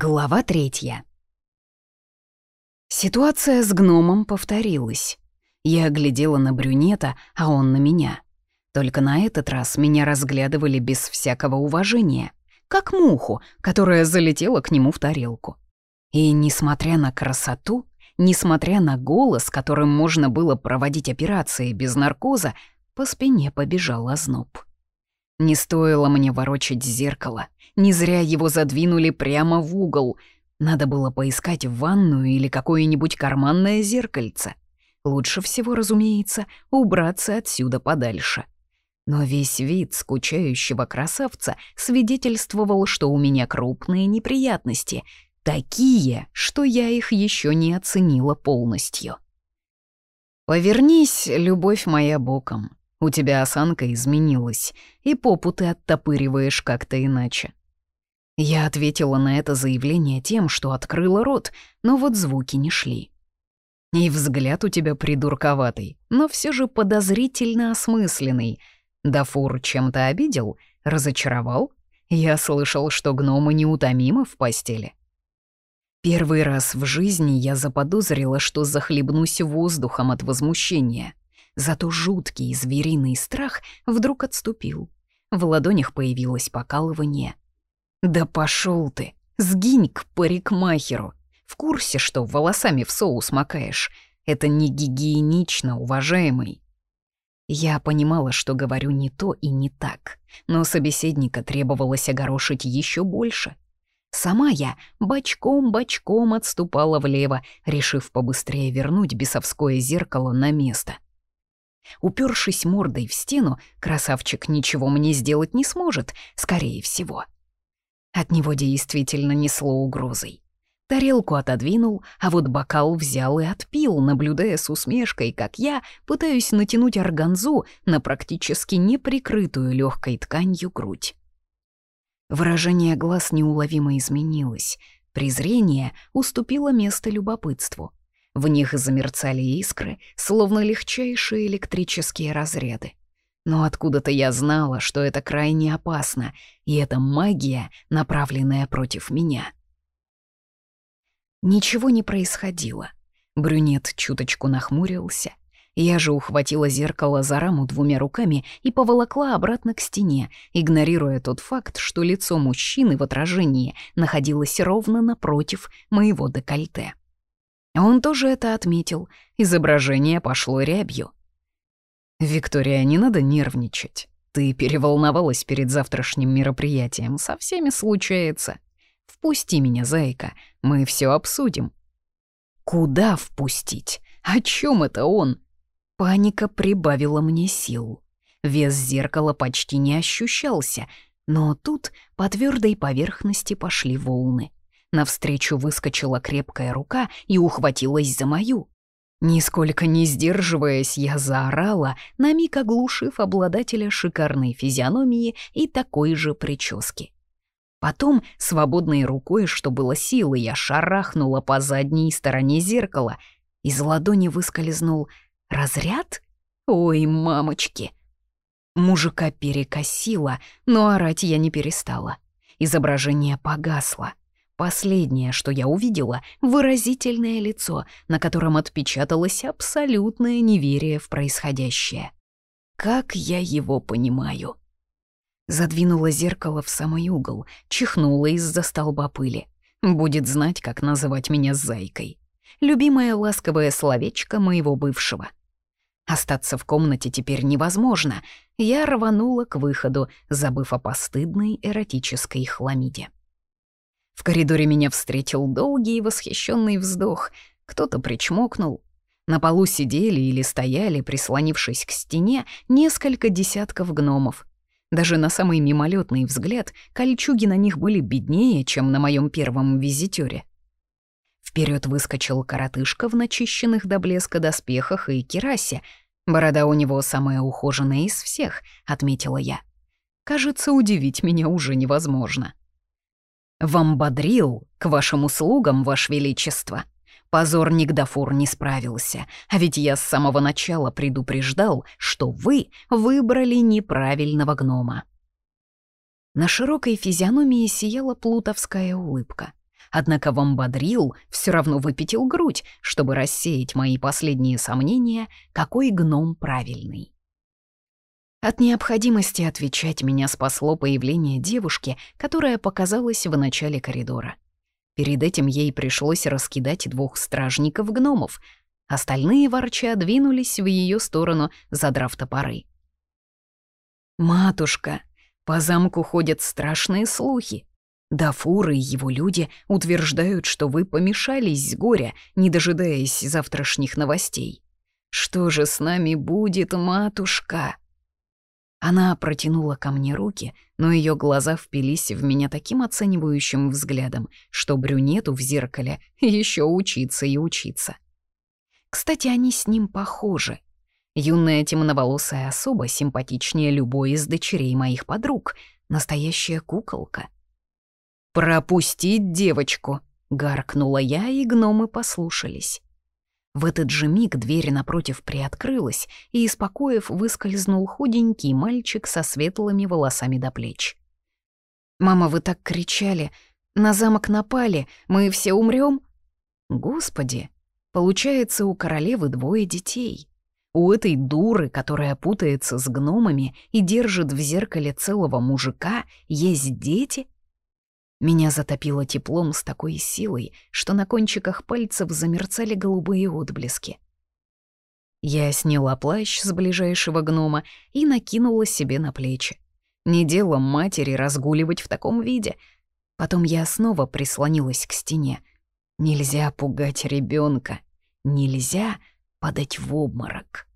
Глава третья. Ситуация с гномом повторилась. Я оглядела на брюнета, а он на меня. Только на этот раз меня разглядывали без всякого уважения, как муху, которая залетела к нему в тарелку. И несмотря на красоту, несмотря на голос, которым можно было проводить операции без наркоза, по спине побежал озноб. Не стоило мне ворочать зеркало, не зря его задвинули прямо в угол. Надо было поискать ванную или какое-нибудь карманное зеркальце. Лучше всего, разумеется, убраться отсюда подальше. Но весь вид скучающего красавца свидетельствовал, что у меня крупные неприятности, такие, что я их еще не оценила полностью. «Повернись, любовь моя, боком», у тебя осанка изменилась, и попу ты оттопыриваешь как-то иначе». Я ответила на это заявление тем, что открыла рот, но вот звуки не шли. И взгляд у тебя придурковатый, но все же подозрительно осмысленный. Дафур чем-то обидел, разочаровал? Я слышал, что гномы неутомимы в постели. Первый раз в жизни я заподозрила, что захлебнусь воздухом от возмущения. Зато жуткий звериный страх вдруг отступил. В ладонях появилось покалывание. «Да пошел ты! Сгинь к парикмахеру! В курсе, что волосами в соус макаешь? Это не гигиенично, уважаемый!» Я понимала, что говорю не то и не так, но собеседника требовалось огорошить еще больше. Сама я бочком-бочком отступала влево, решив побыстрее вернуть бесовское зеркало на место — Упершись мордой в стену, красавчик ничего мне сделать не сможет, скорее всего. От него действительно несло угрозой. Тарелку отодвинул, а вот бокал взял и отпил, наблюдая с усмешкой, как я пытаюсь натянуть органзу на практически неприкрытую легкой тканью грудь. Выражение глаз неуловимо изменилось. Презрение уступило место любопытству. В них замерцали искры, словно легчайшие электрические разряды. Но откуда-то я знала, что это крайне опасно, и это магия, направленная против меня. Ничего не происходило. Брюнет чуточку нахмурился. Я же ухватила зеркало за раму двумя руками и поволокла обратно к стене, игнорируя тот факт, что лицо мужчины в отражении находилось ровно напротив моего декольте. Он тоже это отметил. Изображение пошло рябью. «Виктория, не надо нервничать. Ты переволновалась перед завтрашним мероприятием. Со всеми случается. Впусти меня, зайка, мы все обсудим». «Куда впустить? О чем это он?» Паника прибавила мне сил. Вес зеркала почти не ощущался, но тут по твердой поверхности пошли волны. Навстречу выскочила крепкая рука и ухватилась за мою. Нисколько не сдерживаясь, я заорала, на миг оглушив обладателя шикарной физиономии и такой же прически. Потом, свободной рукой, что было силы, я шарахнула по задней стороне зеркала. Из ладони выскользнул разряд? Ой, мамочки! Мужика перекосило, но орать я не перестала. Изображение погасло. Последнее, что я увидела, выразительное лицо, на котором отпечаталось абсолютное неверие в происходящее. Как я его понимаю? Задвинула зеркало в самый угол, чихнула из-за столба пыли. Будет знать, как называть меня зайкой. Любимое ласковое словечко моего бывшего. Остаться в комнате теперь невозможно. Я рванула к выходу, забыв о постыдной эротической хламиде. В коридоре меня встретил долгий и восхищенный вздох. Кто-то причмокнул. На полу сидели или стояли, прислонившись к стене, несколько десятков гномов. Даже на самый мимолетный взгляд кольчуги на них были беднее, чем на моем первом визитёре. Вперед выскочил коротышка в начищенных до блеска доспехах и керасе. Борода у него самая ухоженная из всех, отметила я. Кажется, удивить меня уже невозможно. «Вам бодрил, к вашим услугам, ваше величество». Позорник Дафур не справился, а ведь я с самого начала предупреждал, что вы выбрали неправильного гнома. На широкой физиономии сияла плутовская улыбка. однако вамбодрил все равно выпятил грудь, чтобы рассеять мои последние сомнения, какой гном правильный. От необходимости отвечать меня спасло появление девушки, которая показалась в начале коридора. Перед этим ей пришлось раскидать двух стражников-гномов. Остальные ворча двинулись в ее сторону, задрав топоры. «Матушка, по замку ходят страшные слухи. Дафур и его люди утверждают, что вы помешались с горя, не дожидаясь завтрашних новостей. Что же с нами будет, матушка?» Она протянула ко мне руки, но ее глаза впились в меня таким оценивающим взглядом, что брюнету в зеркале еще учиться и учиться. Кстати, они с ним похожи. Юная темноволосая особа симпатичнее любой из дочерей моих подруг, настоящая куколка. «Пропустить девочку!» — гаркнула я, и гномы послушались. В этот же миг дверь напротив приоткрылась, и из покоев выскользнул худенький мальчик со светлыми волосами до плеч. «Мама, вы так кричали! На замок напали! Мы все умрем? «Господи! Получается, у королевы двое детей!» У этой дуры, которая путается с гномами и держит в зеркале целого мужика, есть дети — меня затопило теплом с такой силой, что на кончиках пальцев замерцали голубые отблески. Я сняла плащ с ближайшего гнома и накинула себе на плечи. Не дело матери разгуливать в таком виде. Потом я снова прислонилась к стене. Нельзя пугать ребенка, нельзя подать в обморок.